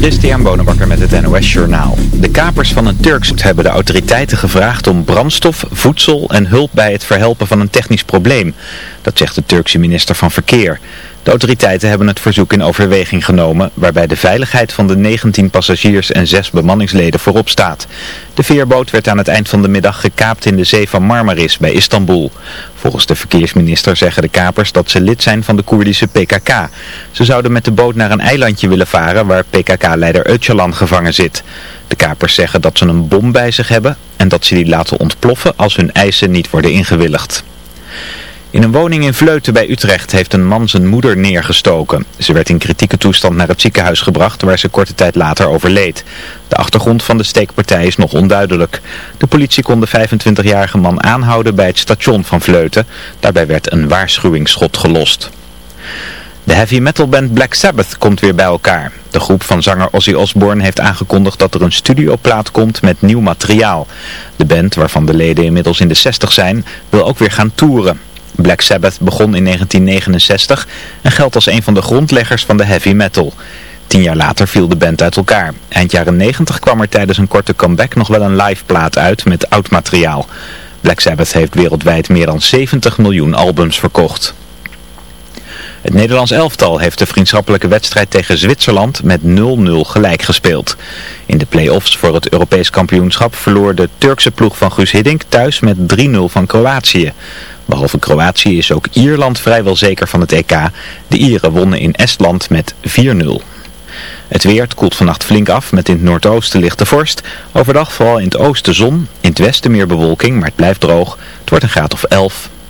Christian Bonenbakker met het NOS Journaal. De kapers van een Turks hebben de autoriteiten gevraagd om brandstof, voedsel en hulp bij het verhelpen van een technisch probleem. Dat zegt de Turkse minister van Verkeer. De autoriteiten hebben het verzoek in overweging genomen, waarbij de veiligheid van de 19 passagiers en 6 bemanningsleden voorop staat. De veerboot werd aan het eind van de middag gekaapt in de zee van Marmaris bij Istanbul. Volgens de verkeersminister zeggen de kapers dat ze lid zijn van de Koerdische PKK. Ze zouden met de boot naar een eilandje willen varen waar PKK-leider Öcalan gevangen zit. De kapers zeggen dat ze een bom bij zich hebben en dat ze die laten ontploffen als hun eisen niet worden ingewilligd. In een woning in Vleuten bij Utrecht heeft een man zijn moeder neergestoken. Ze werd in kritieke toestand naar het ziekenhuis gebracht waar ze korte tijd later overleed. De achtergrond van de steekpartij is nog onduidelijk. De politie kon de 25-jarige man aanhouden bij het station van Vleuten. Daarbij werd een waarschuwingsschot gelost. De heavy metal band Black Sabbath komt weer bij elkaar. De groep van zanger Ozzy Osbourne heeft aangekondigd dat er een studioplaat komt met nieuw materiaal. De band, waarvan de leden inmiddels in de 60 zijn, wil ook weer gaan toeren. Black Sabbath begon in 1969 en geldt als een van de grondleggers van de heavy metal. Tien jaar later viel de band uit elkaar. Eind jaren 90 kwam er tijdens een korte comeback nog wel een live plaat uit met oud materiaal. Black Sabbath heeft wereldwijd meer dan 70 miljoen albums verkocht. Het Nederlands elftal heeft de vriendschappelijke wedstrijd tegen Zwitserland met 0-0 gelijk gespeeld. In de play-offs voor het Europees kampioenschap verloor de Turkse ploeg van Guus Hiddink thuis met 3-0 van Kroatië. Behalve Kroatië is ook Ierland vrijwel zeker van het EK. De Ieren wonnen in Estland met 4-0. Het weer koelt vannacht flink af met in het noordoosten lichte vorst. Overdag vooral in het oosten zon, in het westen meer bewolking, maar het blijft droog. Het wordt een graad of 11.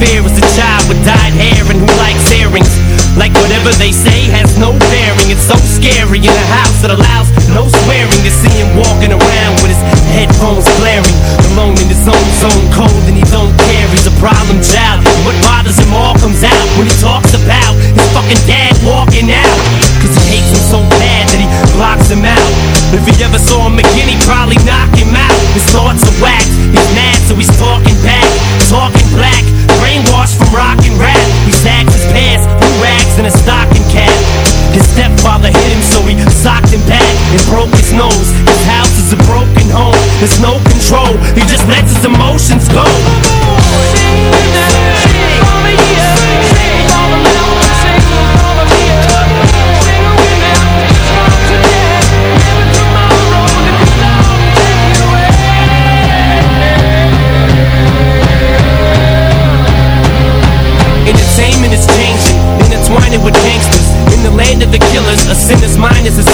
fear is the child with dyed hair and who likes earrings. Like whatever they say has no bearing. It's so scary in a house that allows no swearing to see him walking around with his headphones blaring. Alone in his own zone, cold and he don't care. He's a problem child. And what bothers him all comes out when he talks about his fucking dad walking out. Cause he hates him so bad that he blocks him out. If he ever saw him again, he'd probably knock him out. His thoughts are whacked. He's mad, so he's talking back. Him back and broke his nose. His house is a broken home. There's no control. He just lets his emotions go. Entertainment is changing, intertwining with gangsters. In the land of the killers, a sinner's mind is a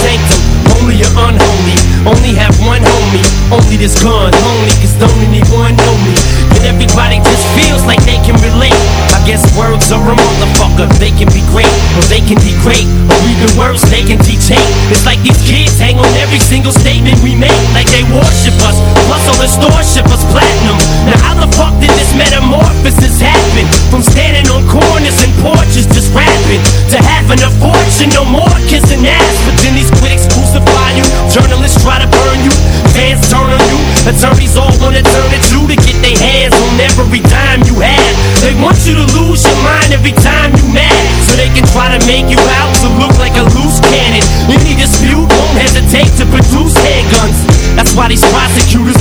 This gun, lonely, cause don't anyone know me. And everybody just feels like they can relate. I guess words are a motherfucker. They can be great, or they can degrade, or even worse, they can teach hate. It's like these kids hang on every single statement we make, like they worship us. Plus all the store ship us platinum. Now how the fuck did this metamorphosis happen? From standing on corners and porches just rapping to having a fortune, no more kissing ass. But then these critics crucify you, journalists try to burn you, fans turn on you, attorneys all wanna turn at you to get their hands on every dime you have. They want you to lose your mind every time you mad, so they can try to make you out to look like a loose cannon. Any dispute won't hesitate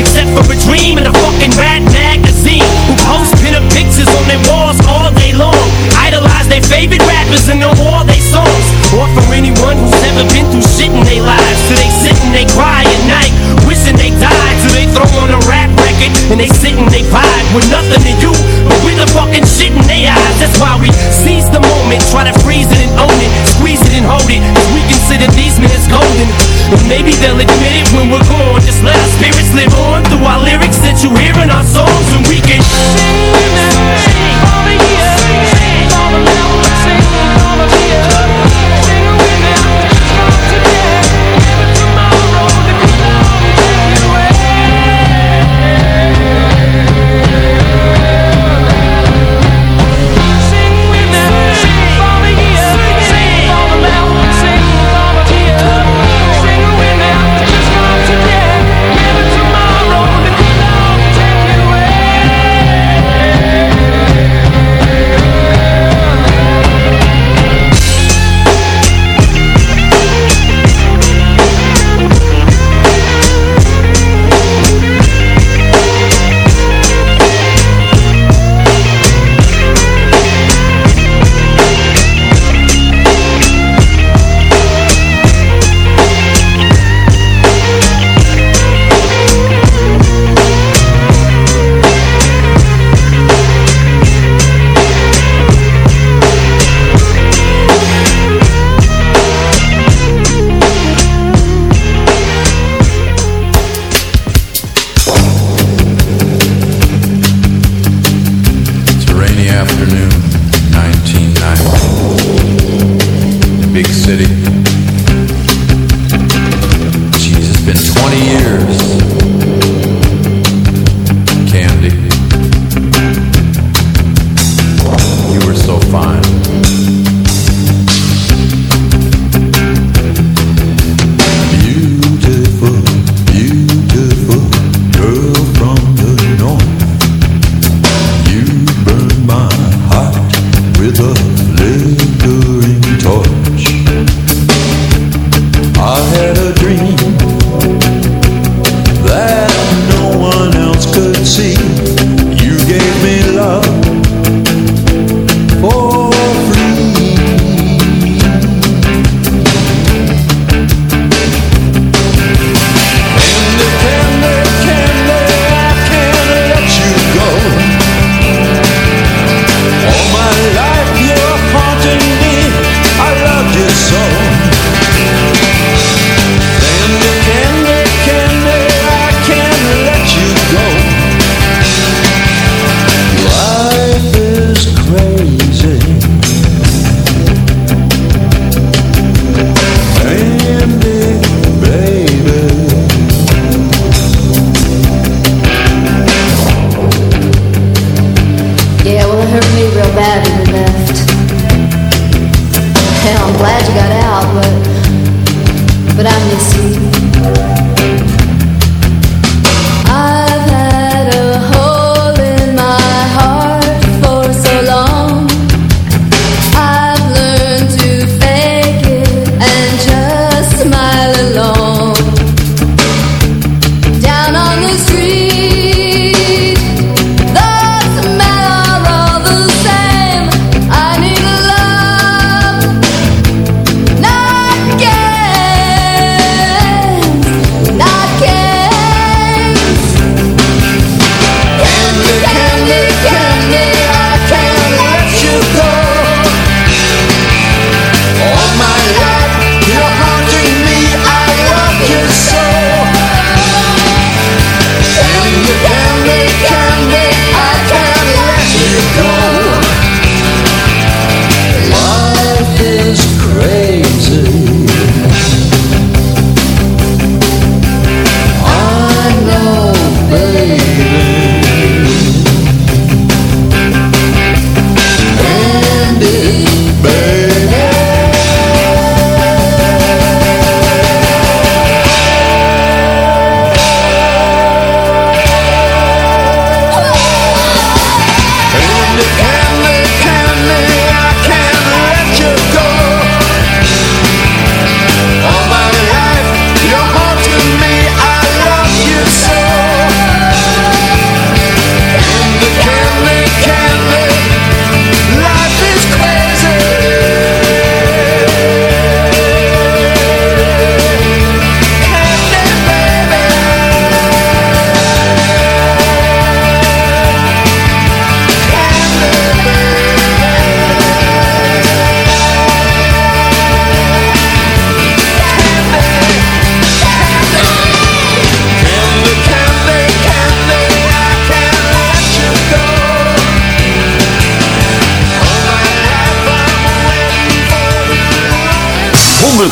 except for a dream and a fucking rat magazine. Who post pinup pictures on their walls all day long. Idolize their favorite rappers and know all their songs. Or for anyone who's never been through shit in their lives. So they sit and they cry at night, wishing they died. So they throw on a rap record and they sit and they vibe with nothing to you. But with the fucking shit in their eyes. That's why we seize the moment, try to freeze it and own it, squeeze it and hold it. Cause we consider these minutes golden. never.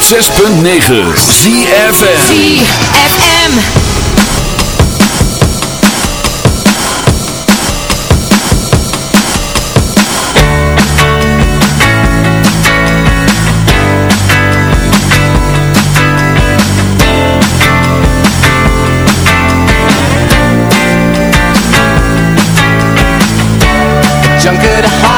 106.9 ZFM ZFM. Junk at the heart,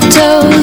tiptoe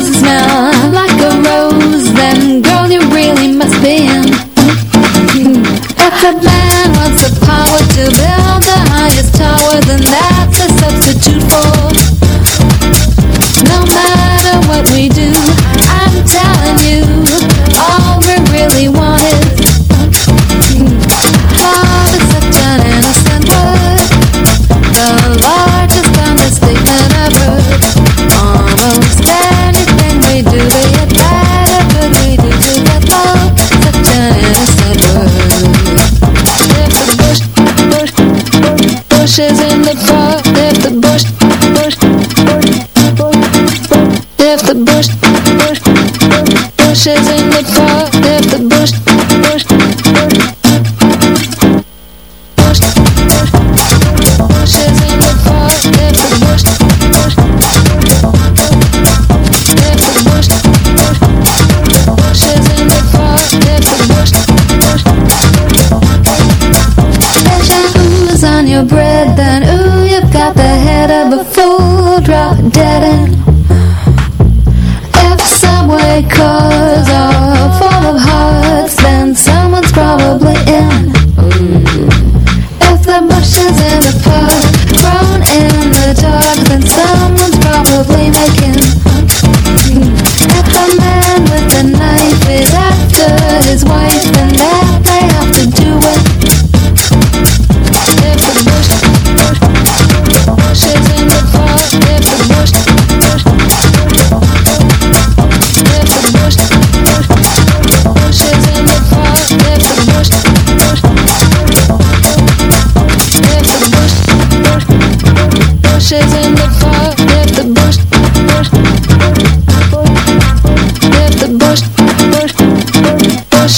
ashes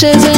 ashes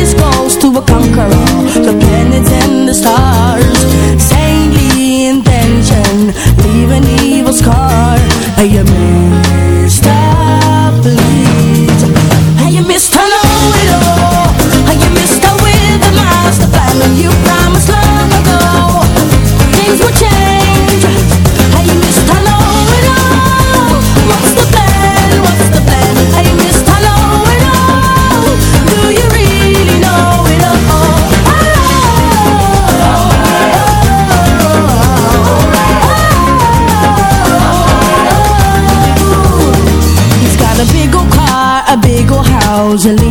Rosalie.